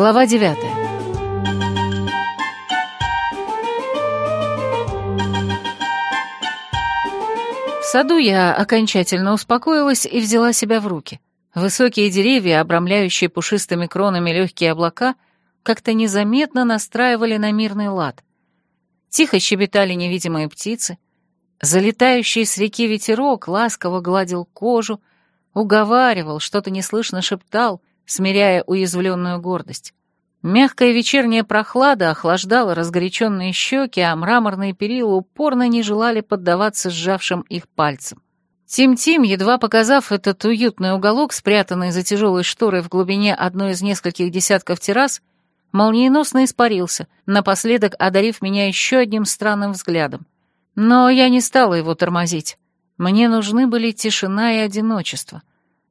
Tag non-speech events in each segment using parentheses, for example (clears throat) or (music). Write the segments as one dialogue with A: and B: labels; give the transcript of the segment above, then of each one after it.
A: Глава девятая. В саду я окончательно успокоилась и взяла себя в руки. Высокие деревья, обрамляющие пушистыми кронами легкие облака, как-то незаметно настраивали на мирный лад. Тихо щебетали невидимые птицы. Залетающий с реки ветерок ласково гладил кожу, уговаривал, что-то неслышно шептал, смиряя уязвленную гордость. Мягкая вечерняя прохлада охлаждала разгоряченные щеки, а мраморные перила упорно не желали поддаваться сжавшим их пальцам. Тим-Тим, едва показав этот уютный уголок, спрятанный за тяжелой шторой в глубине одной из нескольких десятков террас, молниеносно испарился, напоследок одарив меня еще одним странным взглядом. Но я не стала его тормозить. Мне нужны были тишина и одиночество.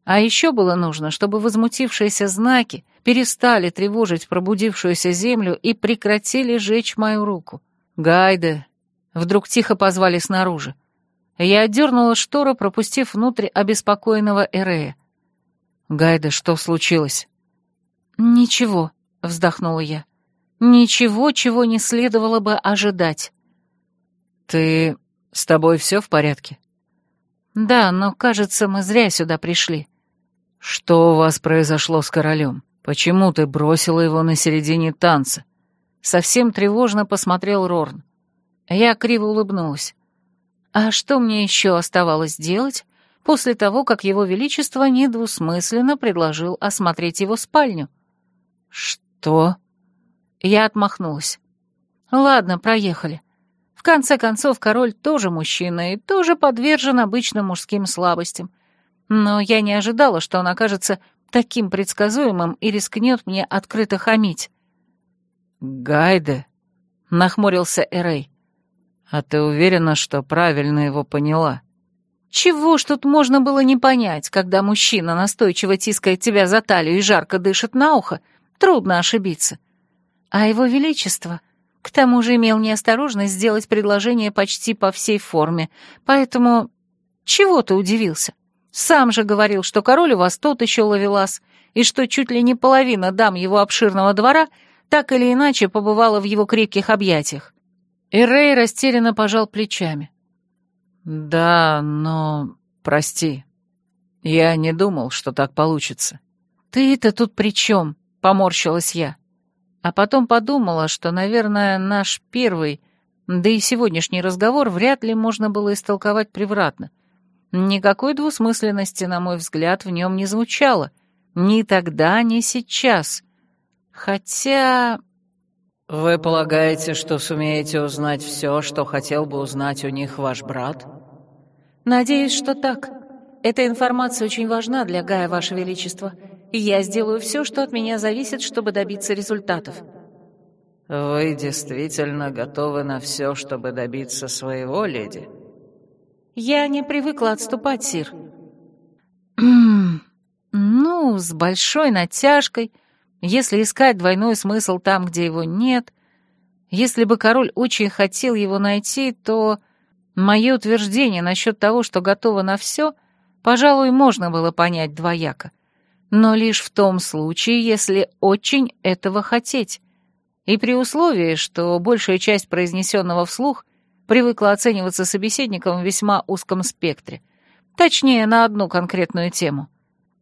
A: А еще было нужно, чтобы возмутившиеся знаки перестали тревожить пробудившуюся землю и прекратили жечь мою руку. «Гайде!» Вдруг тихо позвали снаружи. Я отдернула штору, пропустив внутрь обеспокоенного Эрея. «Гайда, что случилось?» «Ничего», — вздохнула я. «Ничего, чего не следовало бы ожидать».
B: «Ты... с тобой все в порядке?»
A: «Да, но, кажется, мы зря сюда пришли».
B: «Что у вас произошло с королем? Почему ты бросила его на середине танца?»
A: Совсем тревожно посмотрел Рорн. Я криво улыбнулась. А что мне еще оставалось делать после того, как его величество недвусмысленно предложил осмотреть его спальню?
B: «Что?»
A: Я отмахнулась. «Ладно, проехали. В конце концов, король тоже мужчина и тоже подвержен обычным мужским слабостям. Но я не ожидала, что он окажется таким предсказуемым и рискнет мне открыто хамить.
B: «Гайде», — нахмурился Эрей, — «а ты уверена, что правильно его поняла?»
A: «Чего ж тут можно было не понять, когда мужчина настойчиво тискает тебя за талию и жарко дышит на ухо? Трудно ошибиться. А его величество...» К тому же имел неосторожность сделать предложение почти по всей форме, поэтому... Чего ты удивился? Сам же говорил, что король у вас тот еще ловелас, и что чуть ли не половина дам его обширного двора так или иначе побывала в его крепких объятиях. И Рэй растерянно пожал плечами.
B: «Да, но... прости. Я не думал, что так получится».
A: «Ты-то тут при чем?» — поморщилась я. А потом подумала, что, наверное, наш первый, да и сегодняшний разговор вряд ли можно было истолковать превратно. Никакой двусмысленности, на мой взгляд, в нем не звучало. Ни тогда, ни сейчас. Хотя...
B: «Вы полагаете, что сумеете узнать все, что хотел бы узнать у них ваш брат?»
A: «Надеюсь, что так. Эта информация очень важна для Гая, Ваше Величество, и я сделаю все, что от меня зависит, чтобы добиться результатов».
B: «Вы действительно готовы на все, чтобы добиться своего, леди?»
A: «Я не привыкла отступать, Сир». (clears throat) «Ну, с большой натяжкой, если искать двойной смысл там, где его нет. Если бы король очень хотел его найти, то мое утверждение насчет того, что готова на все, пожалуй, можно было понять двояко. Но лишь в том случае, если очень этого хотеть. И при условии, что большая часть произнесенного вслух привыкла оцениваться собеседником в весьма узком спектре. Точнее, на одну конкретную тему.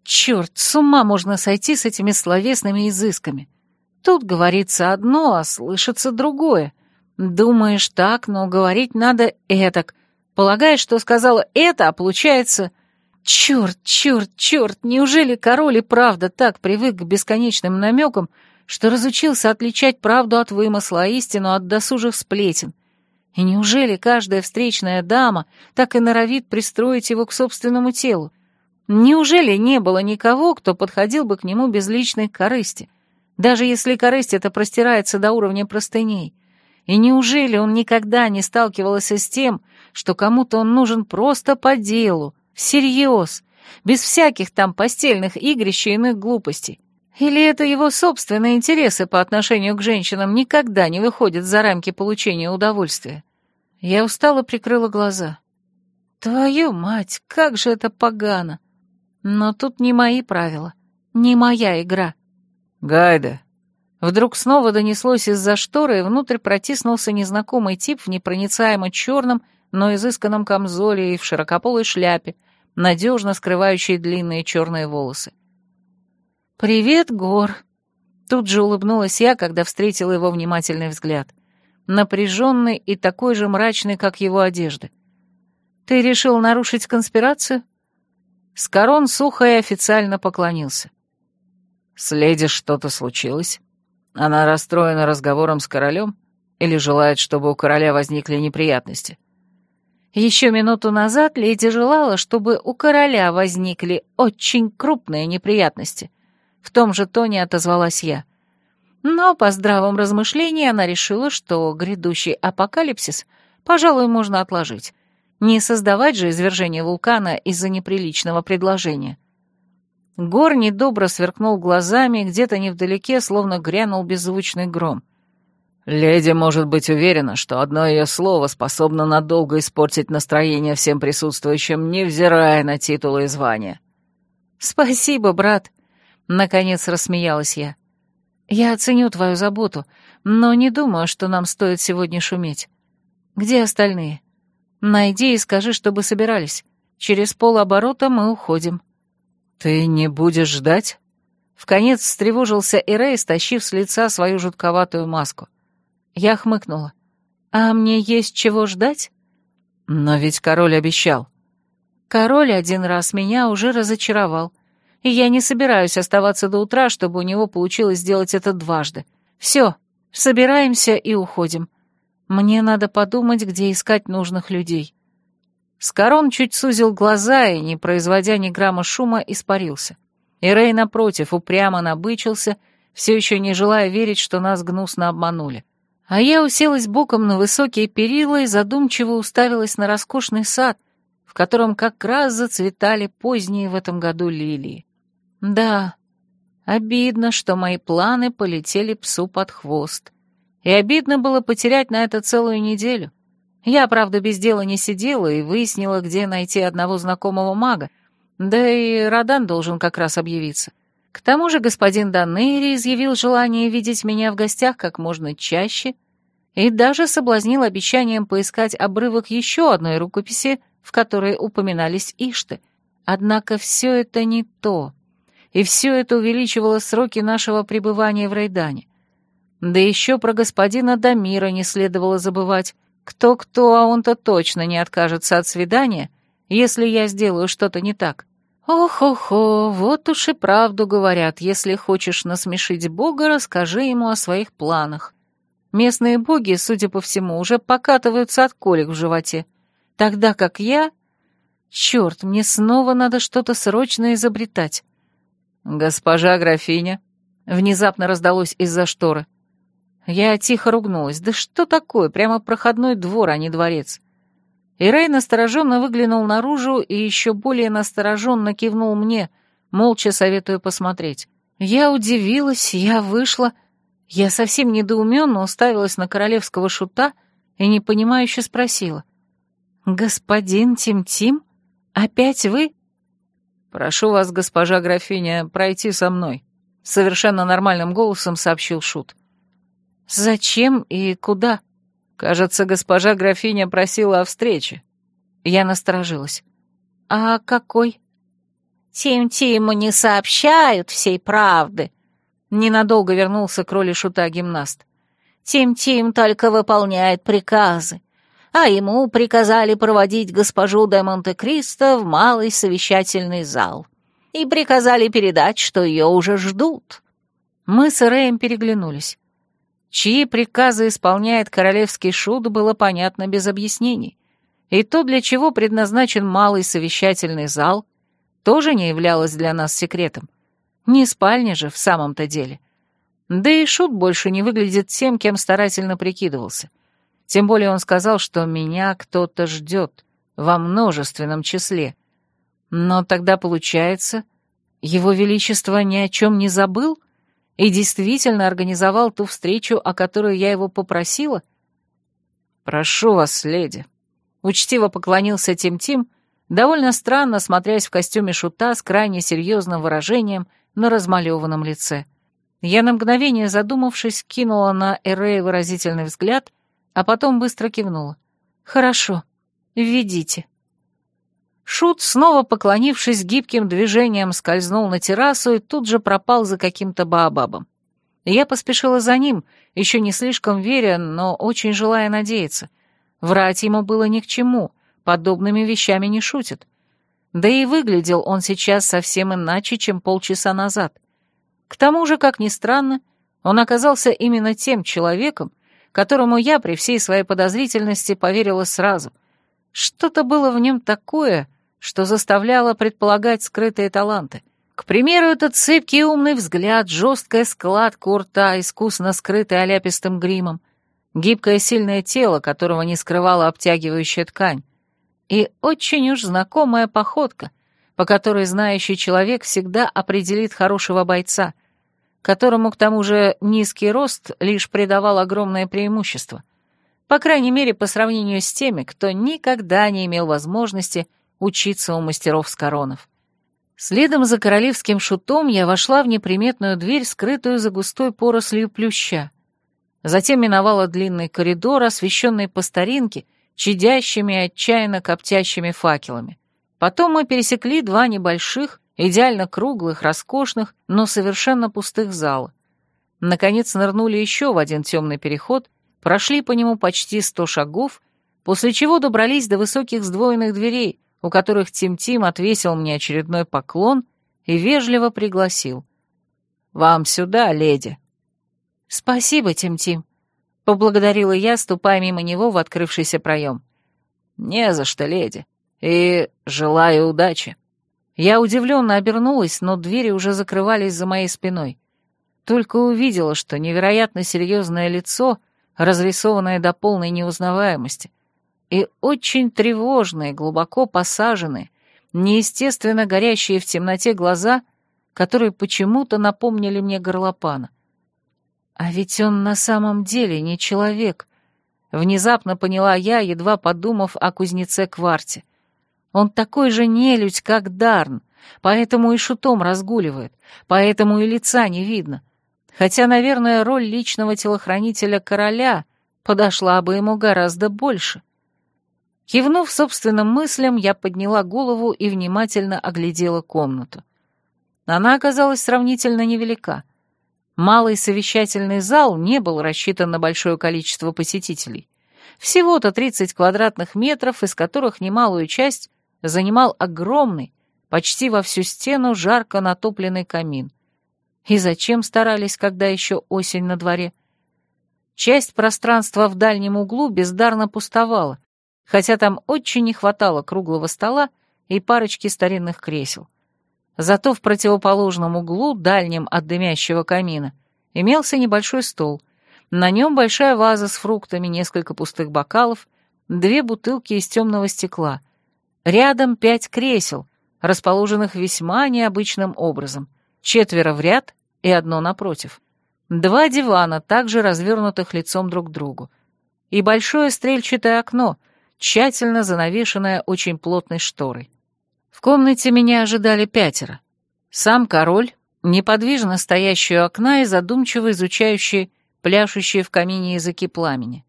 A: Черт, с ума можно сойти с этими словесными изысками. Тут говорится одно, а слышится другое. Думаешь так, но говорить надо этак. Полагаешь, что сказала это, а получается... Черт, черт, черт, неужели король и правда так привык к бесконечным намекам, что разучился отличать правду от вымысла, а истину от досужих сплетен? И неужели каждая встречная дама так и норовит пристроить его к собственному телу? Неужели не было никого, кто подходил бы к нему без личной корысти, даже если корысть эта простирается до уровня простыней? И неужели он никогда не сталкивался с тем, что кому-то он нужен просто по делу, всерьез, без всяких там постельных игрищ и иных глупостей? Или это его собственные интересы по отношению к женщинам никогда не выходят за рамки получения удовольствия? Я устало прикрыла глаза. Твою мать, как же это погано! Но тут не мои правила, не моя игра.
B: Гайда,
A: Вдруг снова донеслось из-за шторы, и внутрь протиснулся незнакомый тип в непроницаемо черном, но изысканном камзоле и в широкополой шляпе, надежно скрывающей длинные черные волосы. «Привет, Гор!» Тут же улыбнулась я, когда встретила его внимательный взгляд. Напряженный и такой же мрачный, как его одежда. «Ты решил нарушить конспирацию?» Скорон сухо и официально поклонился.
B: «С леди что-то случилось? Она расстроена разговором с королем или желает, чтобы у короля возникли неприятности?»
A: Еще минуту назад леди желала, чтобы у короля возникли очень крупные неприятности. В том же тоне отозвалась я. Но по здравом размышлении она решила, что грядущий апокалипсис, пожалуй, можно отложить. Не создавать же извержение вулкана из-за неприличного предложения. Гор недобро сверкнул глазами, где-то невдалеке словно грянул беззвучный гром.
B: «Леди может быть уверена, что одно ее слово способно надолго испортить настроение всем присутствующим, невзирая на титулы и звания».
A: «Спасибо, брат», Наконец рассмеялась я. «Я оценю твою заботу, но не думаю, что нам стоит сегодня шуметь. Где остальные? Найди и скажи, чтобы собирались. Через полоборота мы уходим».
B: «Ты не будешь ждать?»
A: Вконец встревожился Эрей, стащив с лица свою жутковатую маску. Я хмыкнула. «А мне есть чего ждать?»
B: «Но ведь король обещал».
A: «Король один раз меня уже разочаровал и я не собираюсь оставаться до утра, чтобы у него получилось сделать это дважды. Все, собираемся и уходим. Мне надо подумать, где искать нужных людей». Скорон чуть сузил глаза и, не производя ни грамма шума, испарился. И Рэй, напротив, упрямо набычился, все еще не желая верить, что нас гнусно обманули. А я уселась боком на высокие перила и задумчиво уставилась на роскошный сад, в котором как раз зацветали поздние в этом году лилии. Да, обидно, что мои планы полетели псу под хвост. И обидно было потерять на это целую неделю. Я, правда, без дела не сидела и выяснила, где найти одного знакомого мага, да и Радан должен как раз объявиться. К тому же господин Даннейри изъявил желание видеть меня в гостях как можно чаще и даже соблазнил обещанием поискать обрывок еще одной рукописи, в которой упоминались Ишты. Однако все это не то и все это увеличивало сроки нашего пребывания в Рейдане. Да еще про господина Дамира не следовало забывать. Кто-кто, а он-то точно не откажется от свидания, если я сделаю что-то не так. Ох-охо, вот уж и правду говорят, если хочешь насмешить Бога, расскажи ему о своих планах. Местные боги, судя по всему, уже покатываются от колик в животе, тогда как я... Черт, мне снова надо что-то срочно изобретать.
B: «Госпожа графиня», — внезапно раздалось из-за шторы.
A: Я тихо ругнулась. «Да что такое? Прямо проходной двор, а не дворец». И Рэй настороженно выглянул наружу и еще более настороженно кивнул мне, молча советуя посмотреть. Я удивилась, я вышла. Я совсем недоуменно уставилась на королевского шута и непонимающе спросила. «Господин Тим-Тим? Опять вы?»
B: «Прошу вас, госпожа графиня, пройти со мной», — совершенно нормальным голосом сообщил Шут.
A: «Зачем и куда?»
B: «Кажется, госпожа графиня просила о встрече».
A: Я насторожилась. «А какой?»
C: «Тим-Тиму не сообщают всей правды», — ненадолго вернулся к роли шута гимнаст. «Тим-Тим только выполняет приказы а ему приказали проводить госпожу де Монте-Кристо в малый совещательный зал. И приказали передать, что ее уже ждут.
A: Мы с Рэем переглянулись. Чьи приказы исполняет королевский шут, было понятно без объяснений. И то, для чего предназначен малый совещательный зал, тоже не являлось для нас секретом. Не спальня же в самом-то деле. Да и шут больше не выглядит тем, кем старательно прикидывался. Тем более он сказал, что меня кто-то ждет во множественном числе. Но тогда получается, его величество ни о чем не забыл и действительно организовал ту встречу, о которой я его попросила? «Прошу вас, леди», — учтиво поклонился Тим-Тим, довольно странно смотрясь в костюме шута с крайне серьезным выражением на размалеванном лице. Я на мгновение задумавшись, кинула на Эрея выразительный взгляд, а потом быстро кивнула. «Хорошо, введите». Шут, снова поклонившись гибким движением, скользнул на террасу и тут же пропал за каким-то баобабом. Я поспешила за ним, еще не слишком веря, но очень желая надеяться. Врать ему было ни к чему, подобными вещами не шутят. Да и выглядел он сейчас совсем иначе, чем полчаса назад. К тому же, как ни странно, он оказался именно тем человеком, которому я при всей своей подозрительности поверила сразу. Что-то было в нем такое, что заставляло предполагать скрытые таланты. К примеру, этот цепкий умный взгляд, жесткая складка у рта, искусно скрытая оляпистым гримом, гибкое сильное тело, которого не скрывала обтягивающая ткань, и очень уж знакомая походка, по которой знающий человек всегда определит хорошего бойца, которому, к тому же, низкий рост лишь придавал огромное преимущество, по крайней мере, по сравнению с теми, кто никогда не имел возможности учиться у мастеров с коронов. Следом за королевским шутом я вошла в неприметную дверь, скрытую за густой порослью плюща. Затем миновала длинный коридор, освещенный по старинке, чадящими отчаянно коптящими факелами. Потом мы пересекли два небольших, идеально круглых, роскошных, но совершенно пустых зала. Наконец нырнули еще в один темный переход, прошли по нему почти сто шагов, после чего добрались до высоких сдвоенных дверей, у которых Тим-Тим отвесил мне очередной поклон и вежливо пригласил. «Вам сюда, леди». «Спасибо, Тим-Тим», — поблагодарила я, ступая мимо него в открывшийся проем. «Не за что, леди, и желаю удачи». Я удивленно обернулась, но двери уже закрывались за моей спиной. Только увидела, что невероятно серьезное лицо, разрисованное до полной неузнаваемости, и очень тревожные, глубоко посаженные, неестественно горящие в темноте глаза, которые почему-то напомнили мне горлопана. А ведь он на самом деле не человек. Внезапно поняла я, едва подумав о кузнеце Кварте. Он такой же нелюдь, как Дарн, поэтому и шутом разгуливает, поэтому и лица не видно. Хотя, наверное, роль личного телохранителя короля подошла бы ему гораздо больше. Кивнув собственным мыслям, я подняла голову и внимательно оглядела комнату. Она оказалась сравнительно невелика. Малый совещательный зал не был рассчитан на большое количество посетителей. Всего-то 30 квадратных метров, из которых немалую часть занимал огромный, почти во всю стену жарко натопленный камин. И зачем старались, когда еще осень на дворе? Часть пространства в дальнем углу бездарно пустовала, хотя там очень не хватало круглого стола и парочки старинных кресел. Зато в противоположном углу, дальнем от дымящего камина, имелся небольшой стол. На нем большая ваза с фруктами, несколько пустых бокалов, две бутылки из темного стекла. Рядом пять кресел, расположенных весьма необычным образом. Четверо в ряд и одно напротив. Два дивана, также развернутых лицом друг к другу. И большое стрельчатое окно, тщательно занавешенная очень плотной шторой. В комнате меня ожидали пятеро. Сам король, неподвижно стоящий у окна и задумчиво изучающий пляшущие в камине языки пламени.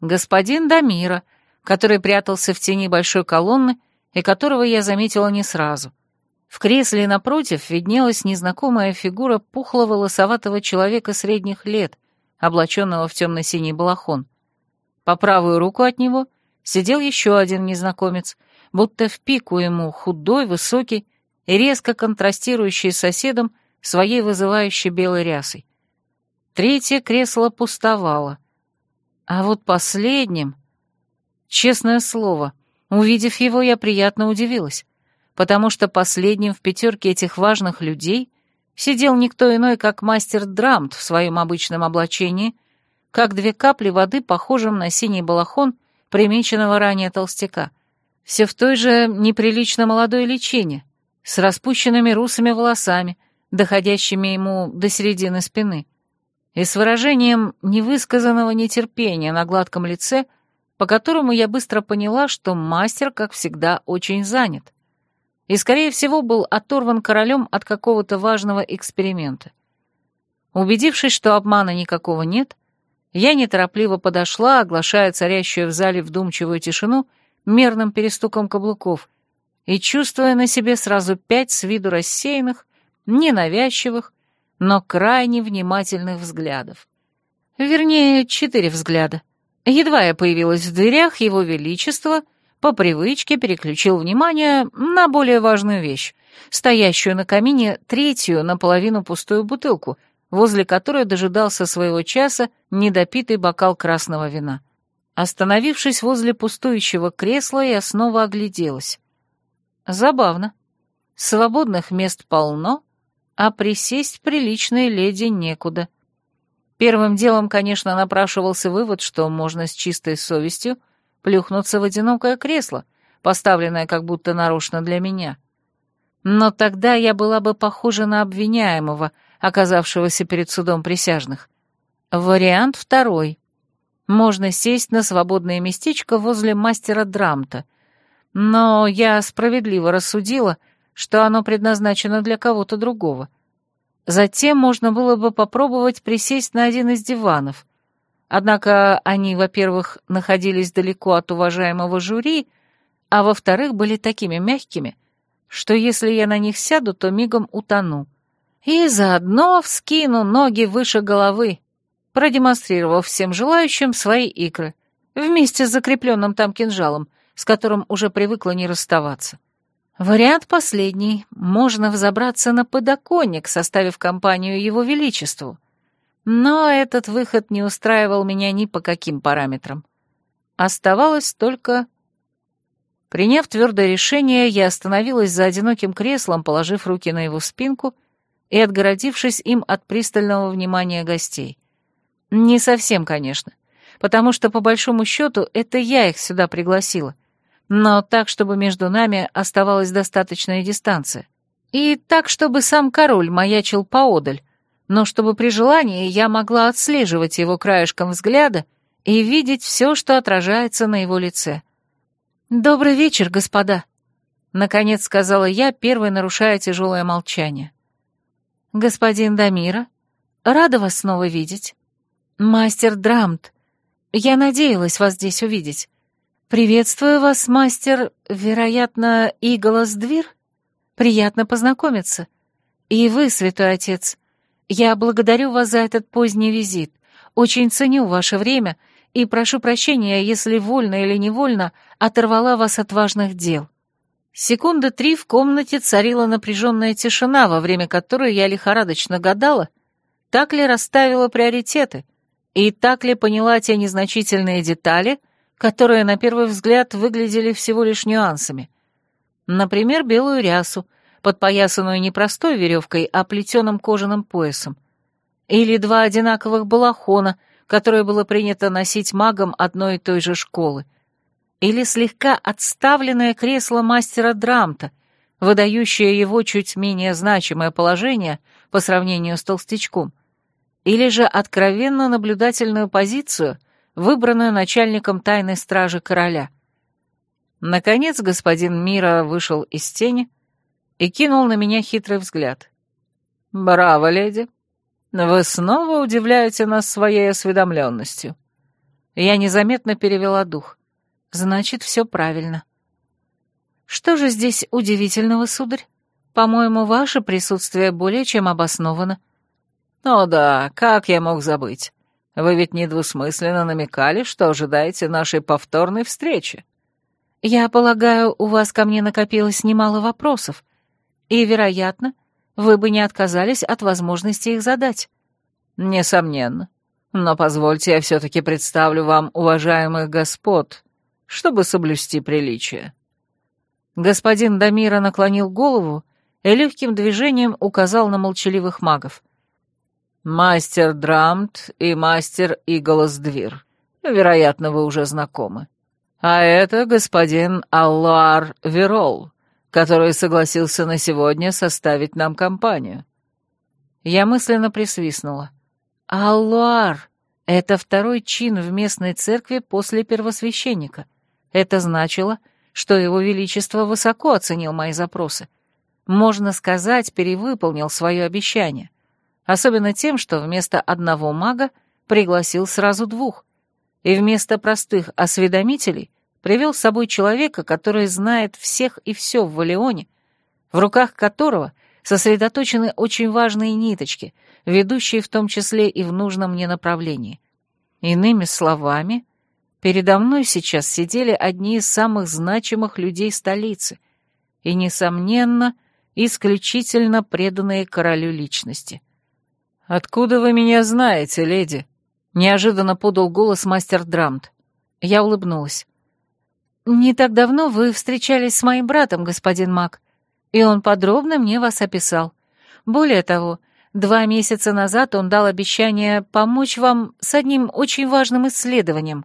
A: Господин Дамира, который прятался в тени большой колонны и которого я заметила не сразу. В кресле напротив виднелась незнакомая фигура пухлого лосоватого человека средних лет, облаченного в темно-синий балахон. По правую руку от него — сидел еще один незнакомец, будто в пику ему худой, высокий и резко контрастирующий с соседом своей вызывающей белой рясой. Третье кресло пустовало. А вот последним... Честное слово, увидев его, я приятно удивилась, потому что последним в пятерке этих важных людей сидел никто иной, как мастер Драмт в своем обычном облачении, как две капли воды, похожим на синий балахон — примеченного ранее толстяка. Все в той же неприлично молодой личине, с распущенными русыми волосами, доходящими ему до середины спины, и с выражением невысказанного нетерпения на гладком лице, по которому я быстро поняла, что мастер, как всегда, очень занят и, скорее всего, был оторван королем от какого-то важного эксперимента. Убедившись, что обмана никакого нет, я неторопливо подошла, оглашая царящую в зале вдумчивую тишину мерным перестуком каблуков и чувствуя на себе сразу пять с виду рассеянных, ненавязчивых, но крайне внимательных взглядов. Вернее, четыре взгляда. Едва я появилась в дверях, его величество по привычке переключил внимание на более важную вещь, стоящую на камине третью наполовину пустую бутылку, возле которой дожидался своего часа недопитый бокал красного вина. Остановившись возле пустующего кресла, я снова огляделась. Забавно. Свободных мест полно, а присесть приличной леди некуда. Первым делом, конечно, напрашивался вывод, что можно с чистой совестью плюхнуться в одинокое кресло, поставленное как будто нарочно для меня. Но тогда я была бы похожа на обвиняемого, оказавшегося перед судом присяжных. Вариант второй. Можно сесть на свободное местечко возле мастера Драмта. Но я справедливо рассудила, что оно предназначено для кого-то другого. Затем можно было бы попробовать присесть на один из диванов. Однако они, во-первых, находились далеко от уважаемого жюри, а во-вторых, были такими мягкими, что если я на них сяду, то мигом утону. И заодно вскину ноги выше головы, продемонстрировав всем желающим свои икры, вместе с закрепленным там кинжалом, с которым уже привыкла не расставаться. Вариант последний. Можно взобраться на подоконник, составив компанию Его Величеству. Но этот выход не устраивал меня ни по каким параметрам. Оставалось только... Приняв твердое решение, я остановилась за одиноким креслом, положив руки на его спинку и отгородившись им от пристального внимания гостей. Не совсем, конечно, потому что, по большому счету, это я их сюда пригласила но так, чтобы между нами оставалась достаточная дистанция. И так, чтобы сам король маячил поодаль, но чтобы при желании я могла отслеживать его краешком взгляда и видеть все, что отражается на его лице. «Добрый вечер, господа», — наконец сказала я, первой нарушая тяжелое молчание. «Господин Дамира, рада вас снова видеть. Мастер Драмт, я надеялась вас здесь увидеть. «Приветствую вас, мастер, вероятно, Иголос Двир? Приятно познакомиться. И вы, святой отец, я благодарю вас за этот поздний визит. Очень ценю ваше время и прошу прощения, если вольно или невольно оторвала вас от важных дел». Секунды три в комнате царила напряженная тишина, во время которой я лихорадочно гадала, так ли расставила приоритеты и так ли поняла те незначительные детали, которые на первый взгляд выглядели всего лишь нюансами. Например, белую рясу, подпоясанную не простой веревкой, а плетеным кожаным поясом. Или два одинаковых балахона, которые было принято носить магам одной и той же школы. Или слегка отставленное кресло мастера Драмта, выдающее его чуть менее значимое положение по сравнению с толстячком. Или же откровенно наблюдательную позицию — выбранную начальником тайной стражи короля. Наконец господин Мира вышел из тени и кинул на меня хитрый взгляд. «Браво, леди! Вы снова удивляете нас своей осведомленностью». Я незаметно перевела дух. «Значит, все правильно». «Что же здесь удивительного, сударь? По-моему, ваше присутствие более чем обосновано». «О да, как я мог забыть? Вы ведь недвусмысленно намекали, что ожидаете нашей повторной встречи. Я полагаю, у вас ко мне накопилось немало вопросов, и, вероятно, вы бы не отказались от возможности их задать. Несомненно. Но позвольте я все-таки представлю вам уважаемых господ, чтобы соблюсти приличие. Господин Дамира наклонил голову и легким движением указал на молчаливых магов. Мастер Драмт и мастер Иголос Двир. Вероятно, вы уже знакомы. А это господин Аллар Верол, который согласился на сегодня составить нам компанию. Я мысленно присвистнула. Аллар — это второй чин в местной церкви после первосвященника. Это значило, что его величество высоко оценил мои запросы. Можно сказать, перевыполнил свое обещание — Особенно тем, что вместо одного мага пригласил сразу двух, и вместо простых осведомителей привел с собой человека, который знает всех и все в Валионе, в руках которого сосредоточены очень важные ниточки, ведущие в том числе и в нужном мне направлении. Иными словами, передо мной сейчас сидели одни из самых значимых людей столицы и, несомненно, исключительно преданные королю личности. «Откуда вы меня знаете, леди?» — неожиданно подал голос мастер Драмт. Я улыбнулась. «Не так давно вы встречались с моим братом, господин Мак, и он подробно мне вас описал. Более того, два месяца назад он дал обещание помочь вам с одним очень важным исследованием».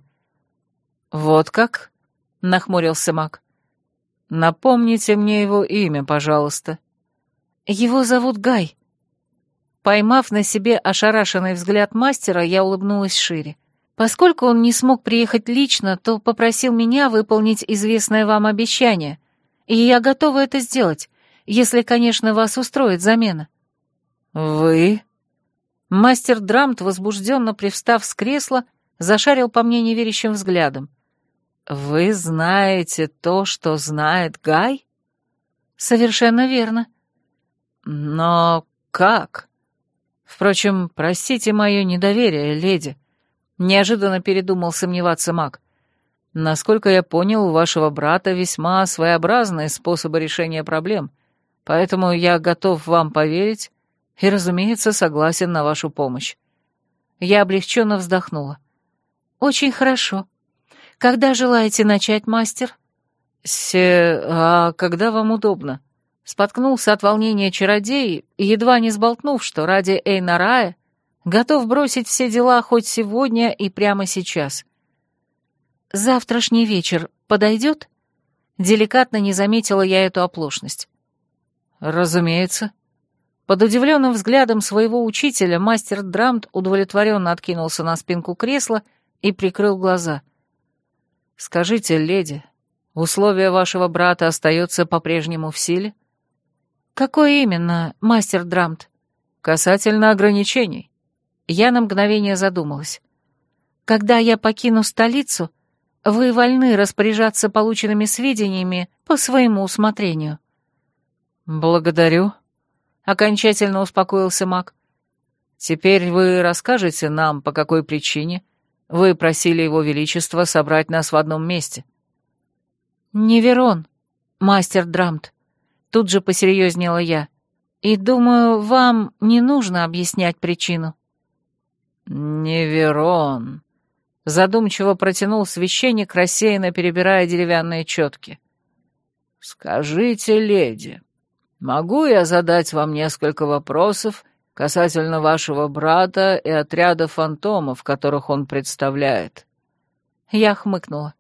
B: «Вот как?» — нахмурился Мак. «Напомните мне его имя, пожалуйста».
A: «Его зовут Гай». Поймав на себе ошарашенный взгляд мастера, я улыбнулась шире. Поскольку он не смог приехать лично, то попросил меня выполнить известное вам обещание, и я готова это сделать, если, конечно, вас устроит замена».
B: «Вы?»
A: Мастер Драмт, возбужденно привстав с кресла, зашарил по мне неверящим взглядом.
B: «Вы знаете то, что знает Гай?»
A: «Совершенно верно».
B: «Но как?» «Впрочем, простите мое недоверие, леди», — неожиданно передумал сомневаться маг. «Насколько я понял, у вашего брата весьма своеобразные способы решения проблем, поэтому я готов вам поверить и, разумеется, согласен на вашу помощь».
A: Я облегченно вздохнула. «Очень хорошо. Когда желаете начать, мастер?»
B: «Се... А когда вам удобно?» Споткнулся от волнения чародей, едва не сболтнув, что ради Эйнарая готов бросить все дела хоть сегодня и прямо сейчас.
A: «Завтрашний вечер подойдет?» Деликатно не заметила я эту оплошность.
B: «Разумеется».
A: Под удивленным взглядом своего учителя мастер Драмт удовлетворенно откинулся на спинку кресла и прикрыл глаза.
B: «Скажите, леди, условия вашего брата остаются по-прежнему в силе?»
A: «Какое именно, мастер Драмт?»
B: «Касательно ограничений».
A: Я на мгновение задумалась. «Когда я покину столицу, вы вольны распоряжаться полученными сведениями по своему усмотрению».
B: «Благодарю», — окончательно успокоился маг. «Теперь вы расскажете нам, по какой причине вы просили его величество собрать нас в одном месте».
A: «Неверон, мастер Драмт. Тут же посерьезнела я. И думаю, вам не нужно объяснять причину.
B: Неверон. Задумчиво протянул священник, рассеянно перебирая деревянные четки. Скажите, леди, могу я задать вам несколько вопросов касательно вашего брата и отряда фантомов, которых он представляет?
A: Я хмыкнула.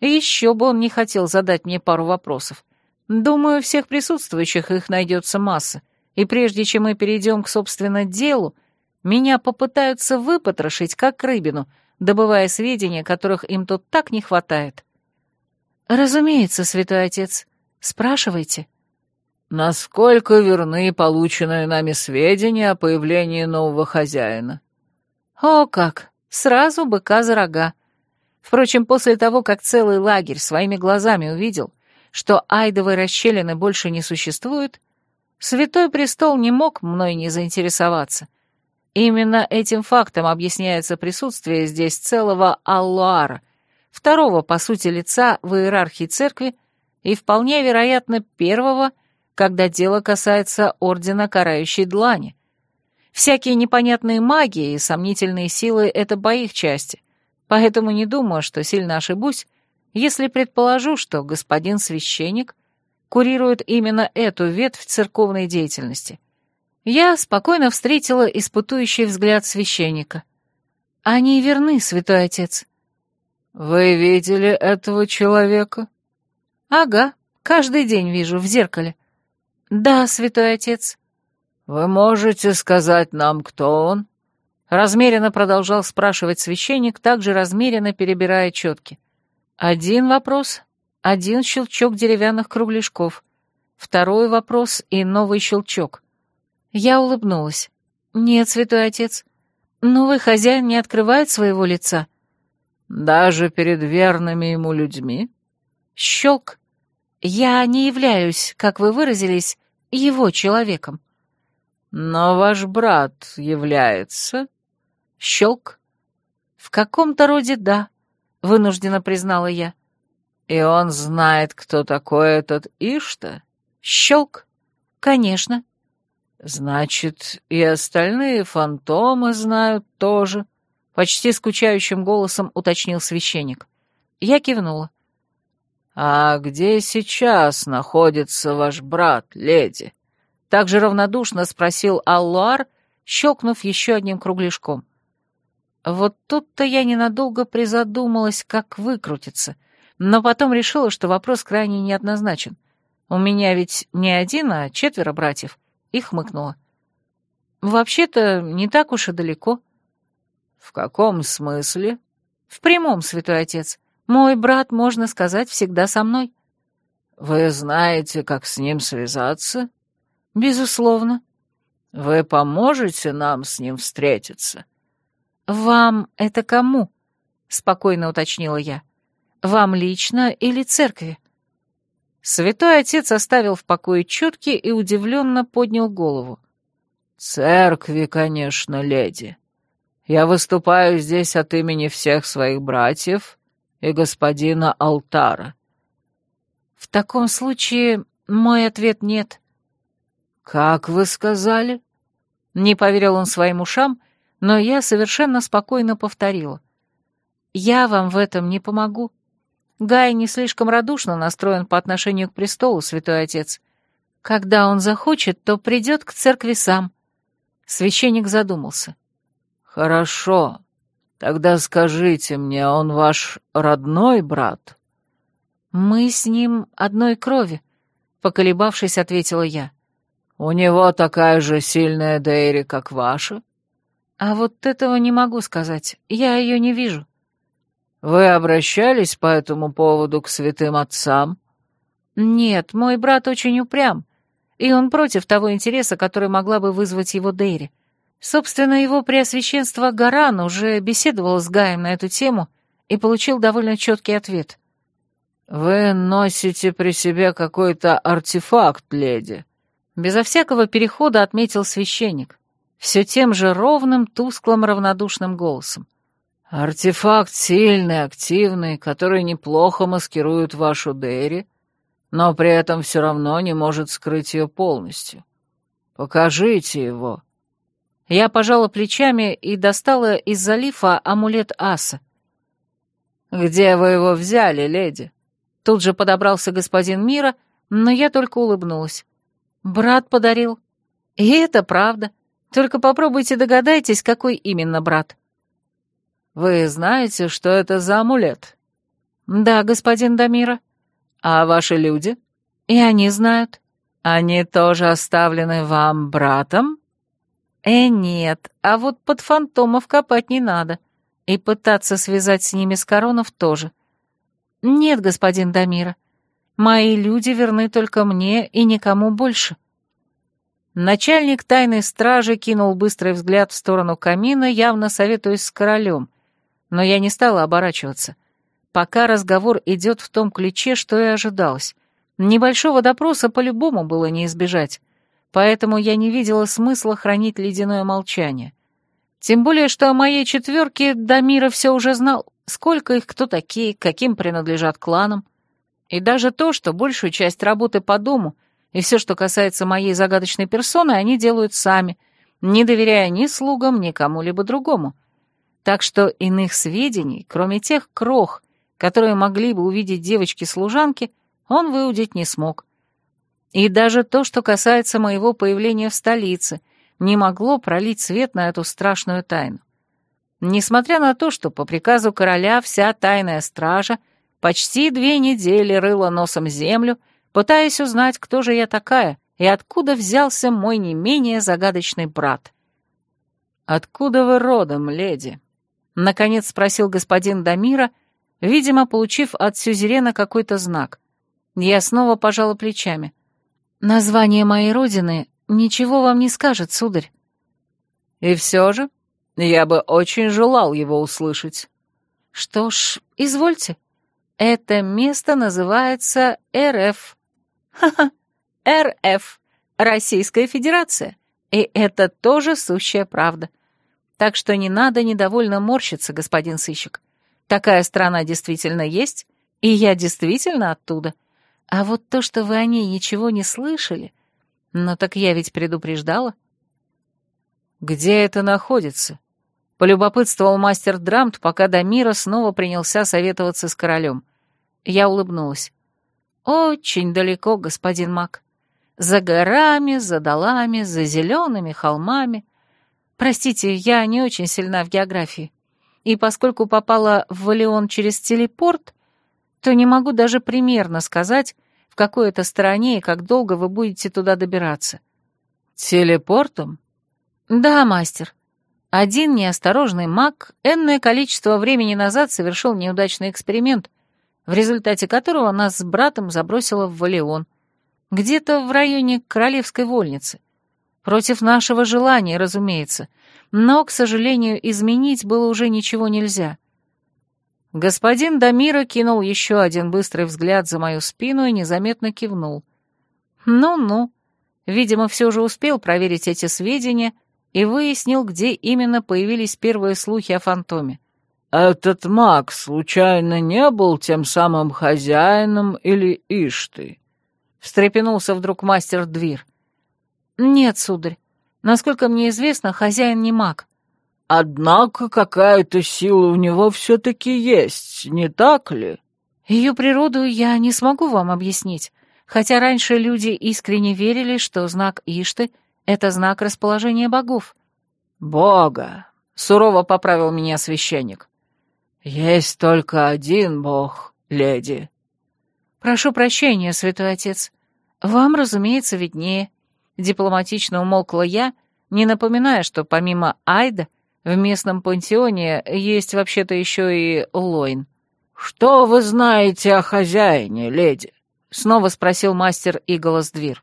A: Еще бы он не хотел задать мне пару вопросов. Думаю, всех присутствующих их найдется масса, и прежде чем мы перейдем к, собственно, делу, меня попытаются выпотрошить, как рыбину, добывая сведения, которых им тут так не хватает. Разумеется, святой отец. Спрашивайте.
B: Насколько верны полученные нами сведения о появлении нового хозяина?
A: О, как! Сразу быка за рога. Впрочем, после того, как целый лагерь своими глазами увидел, что айдовой расщелины больше не существует, Святой Престол не мог мной не заинтересоваться. Именно этим фактом объясняется присутствие здесь целого Аллуара, второго, по сути, лица в иерархии церкви и, вполне вероятно, первого, когда дело касается Ордена Карающей Длани. Всякие непонятные магии и сомнительные силы — это по их части, поэтому не думаю, что сильно ошибусь, если предположу, что господин священник курирует именно эту ветвь церковной деятельности. Я спокойно встретила испытующий взгляд священника. Они верны, святой отец.
B: Вы видели этого человека?
A: Ага, каждый день вижу в зеркале. Да, святой отец.
B: Вы можете сказать нам, кто он?
A: Размеренно продолжал спрашивать священник, также размеренно перебирая четки. Один вопрос, один щелчок деревянных кругляшков, второй вопрос и новый щелчок. Я улыбнулась. «Нет, святой отец. Новый хозяин не открывает своего лица».
B: «Даже перед верными ему людьми?»
A: «Щелк. Я не являюсь, как вы выразились, его человеком».
B: «Но ваш брат является?»
A: «Щелк. В каком-то роде да», — вынуждена признала я.
B: «И он знает, кто такой этот Ишта?»
A: «Щелк. Конечно».
B: «Значит, и остальные фантомы знают тоже», — почти скучающим голосом уточнил священник.
A: Я кивнула.
B: «А где сейчас находится ваш брат, леди?»
A: Также равнодушно спросил Аллуар, щелкнув еще одним кругляшком. Вот тут-то я ненадолго призадумалась, как выкрутиться, но потом решила, что вопрос крайне неоднозначен. У меня ведь не один, а четверо братьев, и хмыкнула. Вообще-то не так уж и далеко.
B: В каком смысле?
A: В прямом, святой отец. Мой брат, можно сказать, всегда со мной.
B: Вы знаете, как с ним связаться?
A: Безусловно.
B: Вы поможете нам с ним встретиться?
A: Вам это кому? Спокойно уточнила я. Вам лично или церкви? Святой отец оставил в покое четки и удивленно поднял голову.
B: «Церкви, конечно, леди. Я выступаю здесь от имени всех своих братьев и господина Алтара».
A: «В таком случае мой ответ нет».
B: «Как вы сказали?»
A: Не поверил он своим ушам, но я совершенно спокойно повторила. «Я вам в этом не помогу. Гай не слишком радушно настроен по отношению к престолу, святой отец. Когда он захочет, то придет к церкви сам. Священник задумался.
B: Хорошо. Тогда скажите мне, он ваш родной брат?
A: Мы с ним одной крови, поколебавшись, ответила я.
B: У него такая же сильная Дейри, как ваша?
A: А вот этого не могу сказать. Я ее не вижу.
B: Вы обращались по этому поводу к святым отцам?
A: Нет, мой брат очень упрям, и он против того интереса, который могла бы вызвать его Дейри. Собственно, его преосвященство Гаран уже беседовал с Гаем на эту тему и получил довольно четкий ответ.
B: «Вы носите при себе какой-то артефакт, леди?»
A: Безо всякого перехода отметил священник, все тем же ровным, тусклым, равнодушным голосом.
B: Артефакт сильный, активный, который неплохо маскирует вашу Дерри, но при этом все равно не может скрыть ее полностью. Покажите его».
A: Я пожала плечами и достала из залифа амулет аса.
B: «Где вы его взяли, леди?»
A: Тут же подобрался господин Мира, но я только улыбнулась. «Брат подарил». И это правда. Только попробуйте догадайтесь, какой именно брат.
B: «Вы знаете, что это за амулет?»
A: «Да, господин Дамира».
B: «А ваши люди?»
A: «И они знают».
B: «Они тоже оставлены вам братом?»
A: «Э, нет, а вот под фантомов копать не надо. И пытаться связать с ними Скоронов тоже». «Нет, господин Дамира, мои люди верны только мне и никому больше». Начальник тайной стражи кинул быстрый взгляд в сторону камина, явно советуясь с королем, но я не стала оборачиваться. Пока разговор идет в том ключе, что и ожидалось. Небольшого допроса по-любому было не избежать, поэтому я не видела смысла хранить ледяное молчание. Тем более, что о моей четверке Дамира все уже знал, сколько их, кто такие, каким принадлежат кланам. И даже то, что большую часть работы по дому и все, что касается моей загадочной персоны, они делают сами, не доверяя ни слугам, ни кому-либо другому — так что иных сведений, кроме тех крох, которые могли бы увидеть девочки-служанки, он выудить не смог. И даже то, что касается моего появления в столице, не могло пролить свет на эту страшную тайну. Несмотря на то, что по приказу короля вся тайная стража почти две недели рыла носом землю, пытаясь узнать, кто же я такая и откуда взялся мой не менее загадочный брат.
B: «Откуда вы родом, леди?»
A: Наконец спросил господин Дамира, видимо, получив от сюзерена какой-то знак. Я снова пожала плечами. «Название моей родины ничего вам не скажет, сударь».
B: И все же я бы очень желал его услышать.
A: Что ж, извольте. Это место называется РФ. Ха-ха, РФ, Российская Федерация. И это тоже сущая правда. Так что не надо недовольно морщиться, господин сыщик. Такая страна действительно есть, и я действительно оттуда. А вот то, что вы о ней ничего не слышали... Ну так я ведь предупреждала.
B: Где это находится? Полюбопытствовал мастер Драмт, пока Дамира снова принялся советоваться с королем.
A: Я улыбнулась. Очень далеко, господин Мак. За горами, за долами, за зелеными холмами. Простите, я не очень сильна в географии. И поскольку попала в Валион через телепорт, то не могу даже примерно сказать, в какой это стороне и как долго вы будете туда добираться.
B: Телепортом?
A: Да, мастер. Один неосторожный маг энное количество времени назад совершил неудачный эксперимент, в результате которого нас с братом забросило в Валион, где-то в районе Королевской вольницы. Против нашего желания, разумеется, но, к сожалению, изменить было уже ничего нельзя. Господин Дамира кинул еще один быстрый взгляд за мою спину и незаметно кивнул. Ну-ну, видимо, все же успел проверить эти сведения и выяснил, где именно появились первые слухи о фантоме.
D: «Этот маг случайно не был тем самым хозяином или Ишты?» — встрепенулся вдруг мастер Двир.
A: «Нет, сударь. Насколько мне известно, хозяин не маг».
D: «Однако какая-то сила у него все-таки есть, не так ли?»
A: «Ее природу я не смогу вам объяснить, хотя раньше люди искренне верили, что знак Ишты — это знак расположения богов».
D: «Бога», — сурово поправил меня священник. «Есть только один бог, леди».
A: «Прошу прощения, святой отец. Вам, разумеется, виднее». Дипломатично умолкла я, не напоминая, что помимо Айда в местном пансионе есть вообще-то еще и Лойн.
D: «Что вы знаете о хозяине, леди?» — снова спросил мастер Иголос Двир.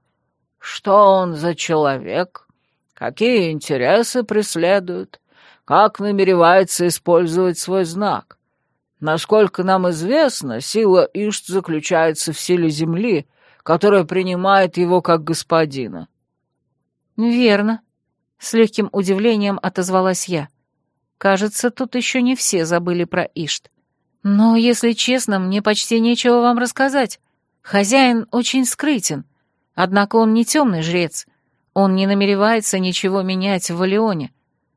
D: «Что он за человек? Какие интересы преследует? Как намеревается использовать свой знак? Насколько нам известно, сила Ишт заключается в силе Земли, которая принимает его как господина.
A: «Верно», — с легким удивлением отозвалась я. «Кажется, тут еще не все забыли про Ишт. Но, если честно, мне почти нечего вам рассказать. Хозяин очень скрытен, однако он не темный жрец. Он не намеревается ничего менять в Валионе.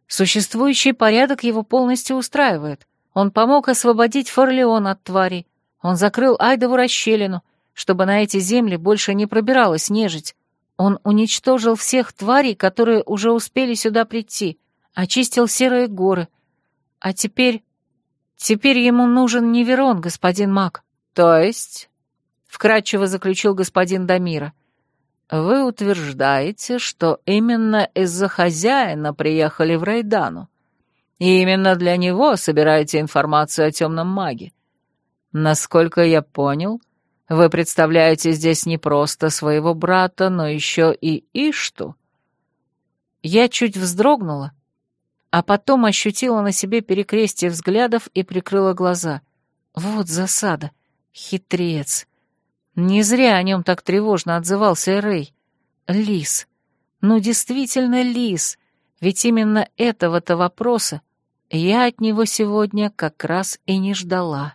A: Существующий порядок его полностью устраивает. Он помог освободить Форлеон от тварей. Он закрыл Айдову расщелину, чтобы на эти земли больше не пробиралась нежить. Он уничтожил всех тварей, которые уже успели сюда прийти, очистил серые горы. А теперь... Теперь ему нужен Неверон, господин маг.
B: То есть, — вкратчиво заключил господин Дамира, — вы утверждаете, что именно из-за хозяина приехали в Рейдану, и именно для него собираете информацию о темном маге. Насколько я понял, — вы представляете здесь не просто своего брата, но еще и Ишту?»
A: Я чуть вздрогнула, а потом ощутила на себе перекрестие взглядов и прикрыла глаза. Вот засада. Хитрец. Не зря о нем так тревожно отзывался Рэй. Лис. Ну, действительно, лис. Ведь именно этого-то вопроса я от него сегодня как раз и не ждала.